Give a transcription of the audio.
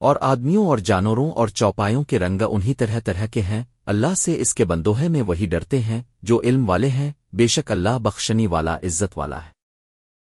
اور آدمیوں اور جانوروں اور چوپایوں کے رنگ انہی طرح طرح کے ہیں، اللہ سے اس کے بندوہے میں وہی ڈرتے ہیں، جو علم والے ہیں، بے شک اللہ بخشنی والا، عزت والا ہے۔